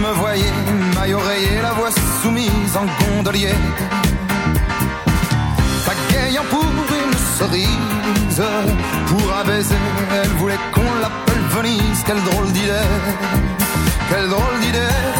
me voyez, maille oreiller, la voix soumise en gondolier. Pagayant pour une cerise, pour un baiser, elle voulait qu'on l'appelle Venise. Quelle drôle d'idée, quelle drôle d'idée.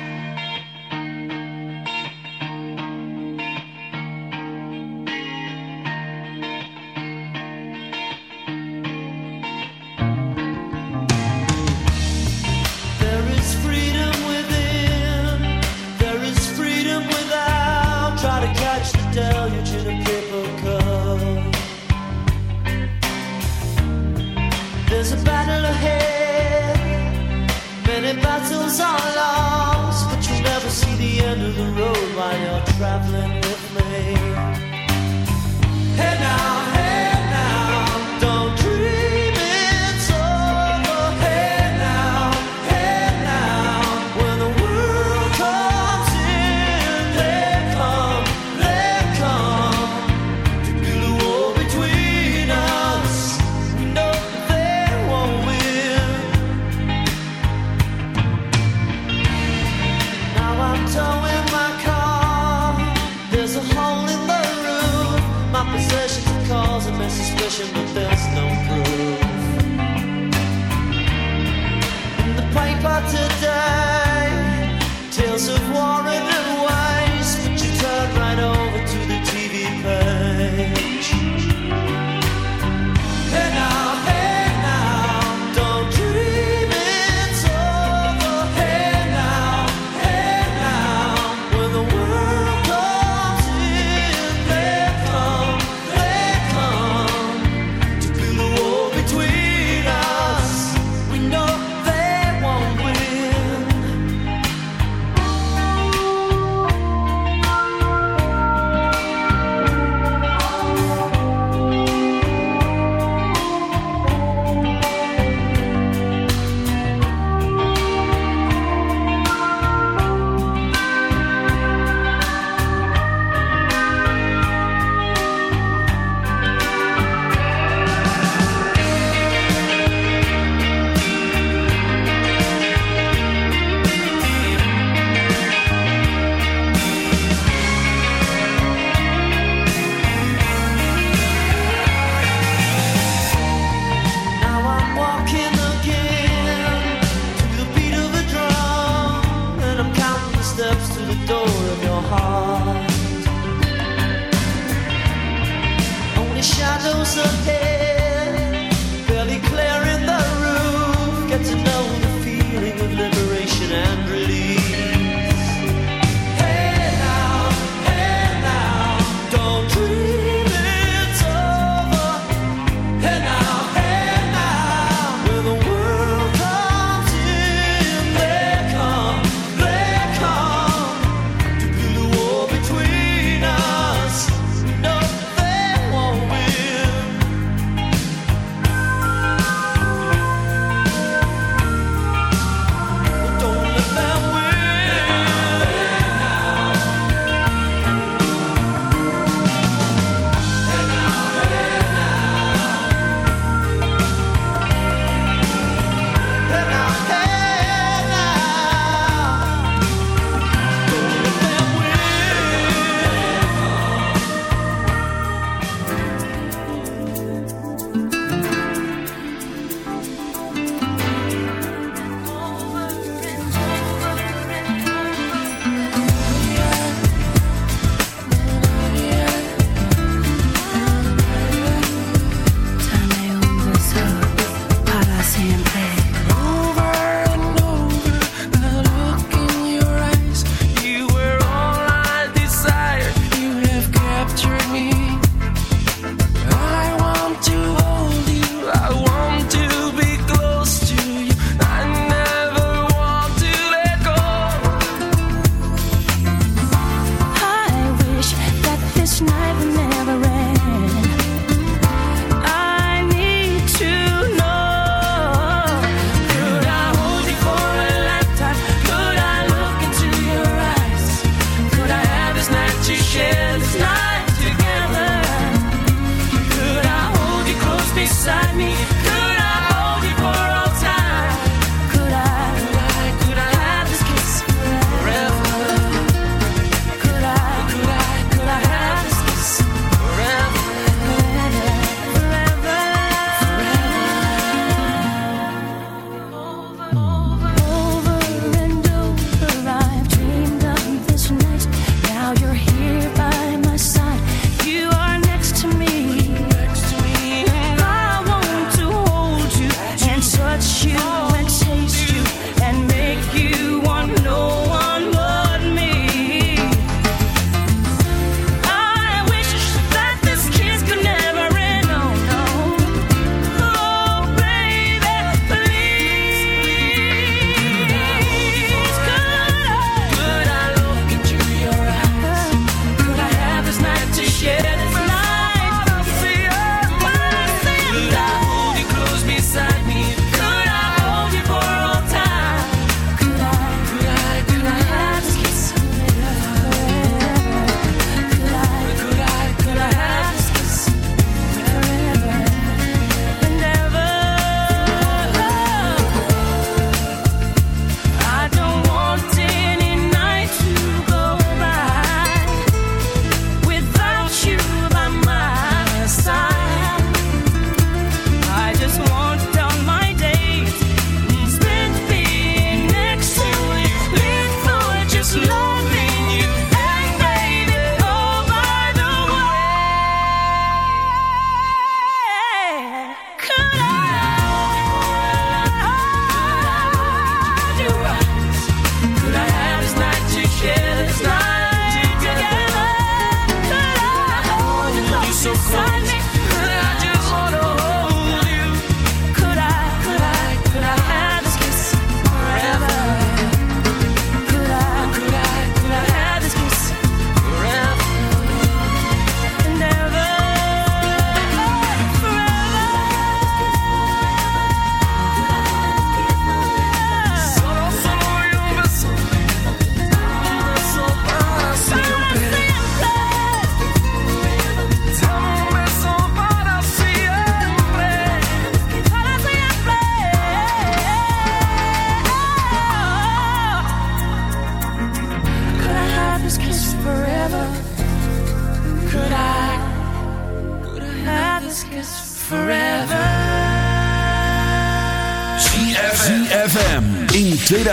Are lost, but you'll never see the end of the road while you're traveling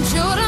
want you to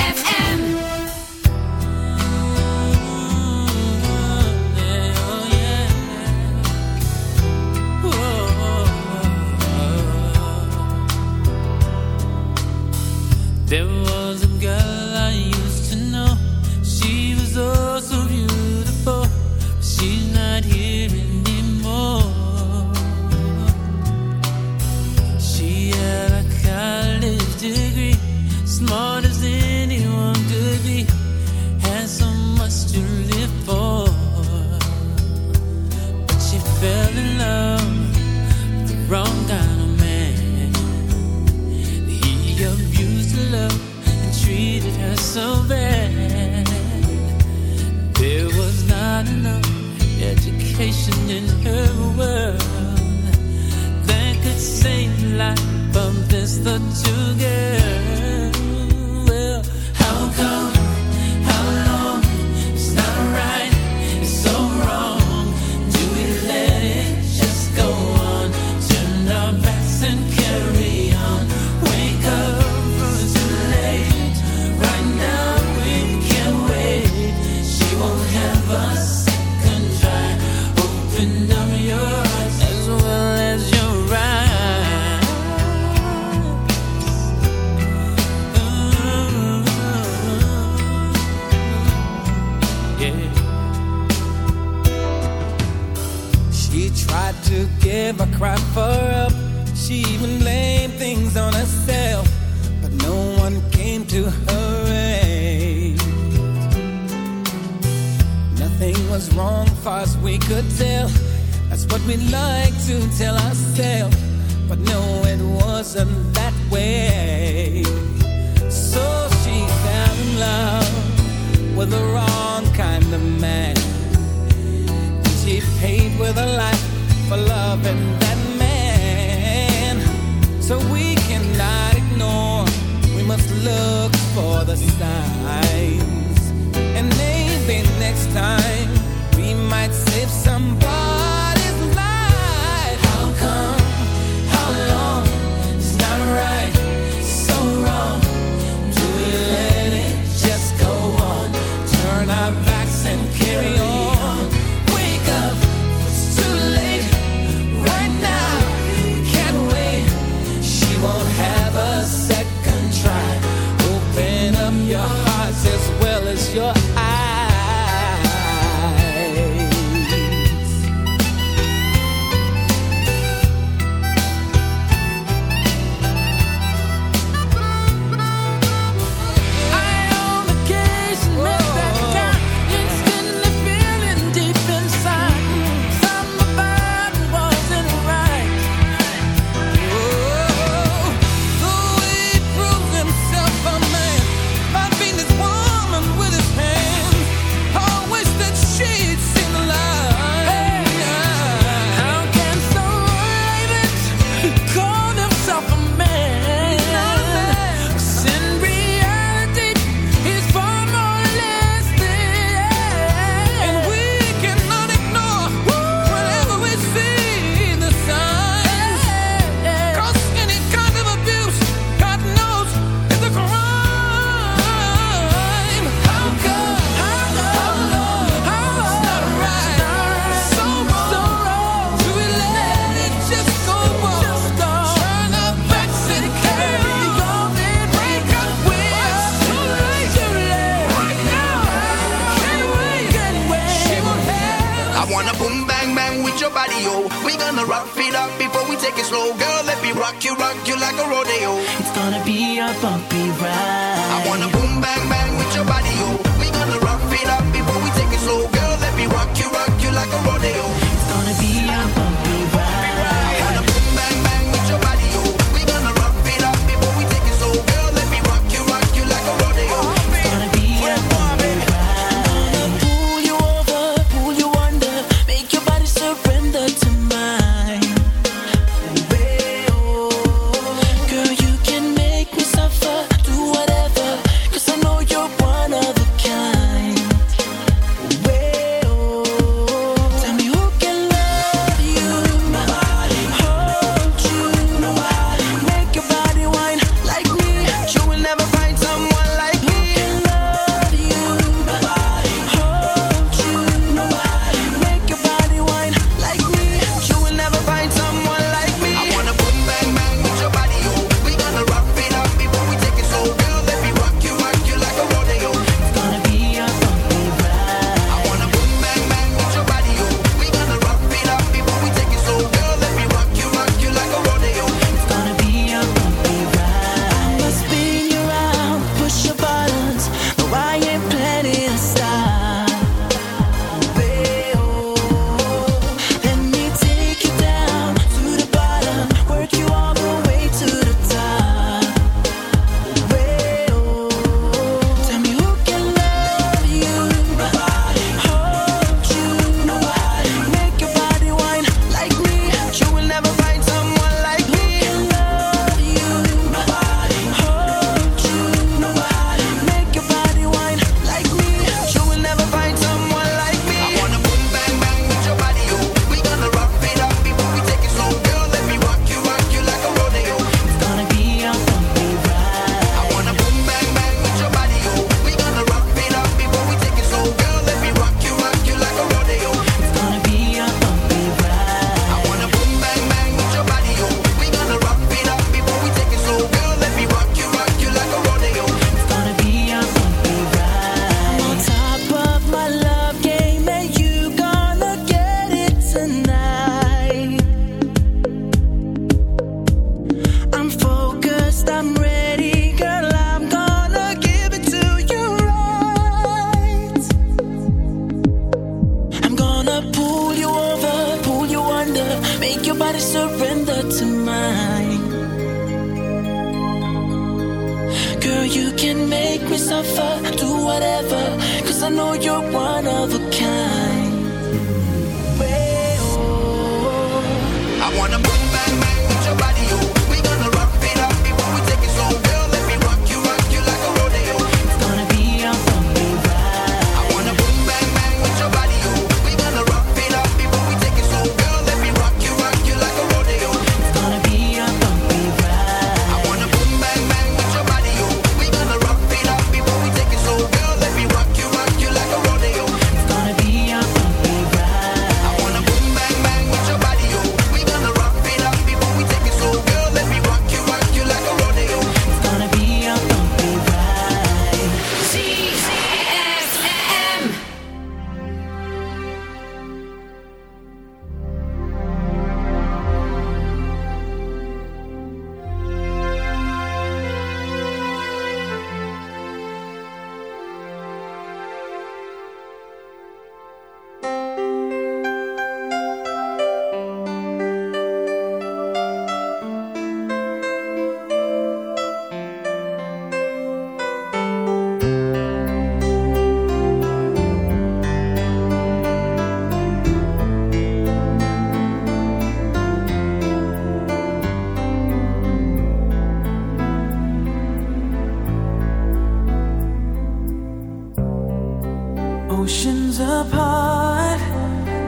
oceans apart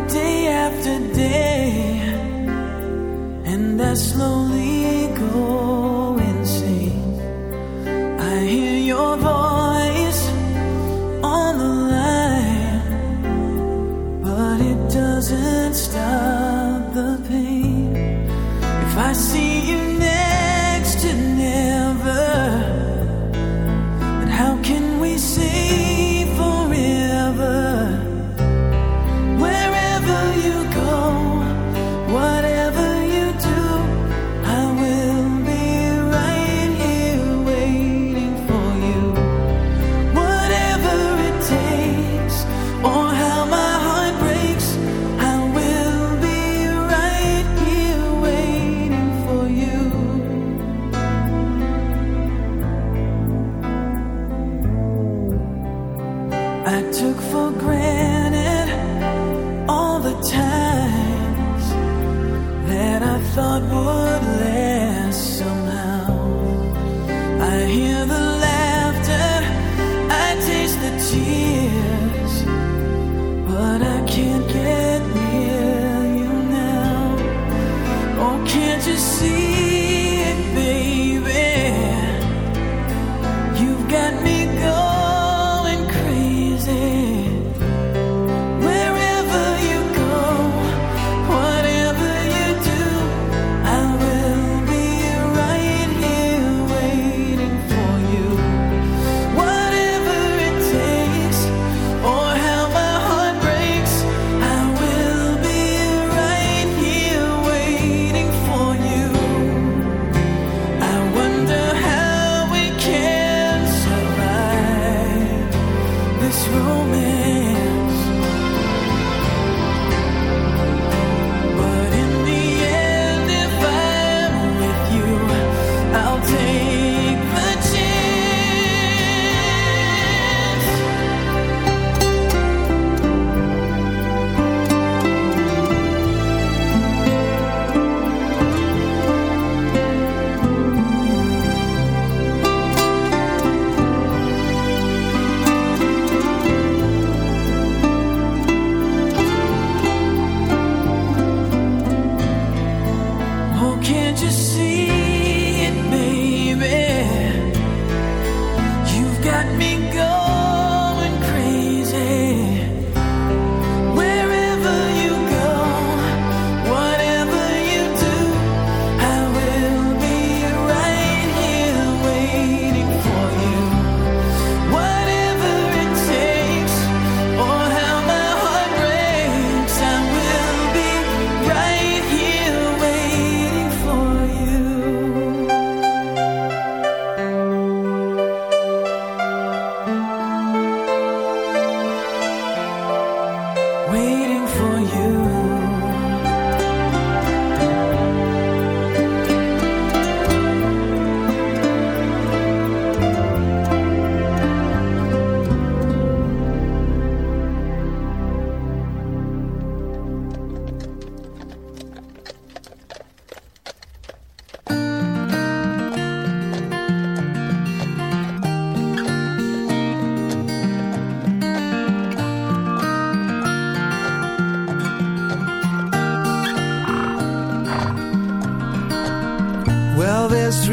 day after day, and I slowly go insane. I hear your voice on the line, but it doesn't stop.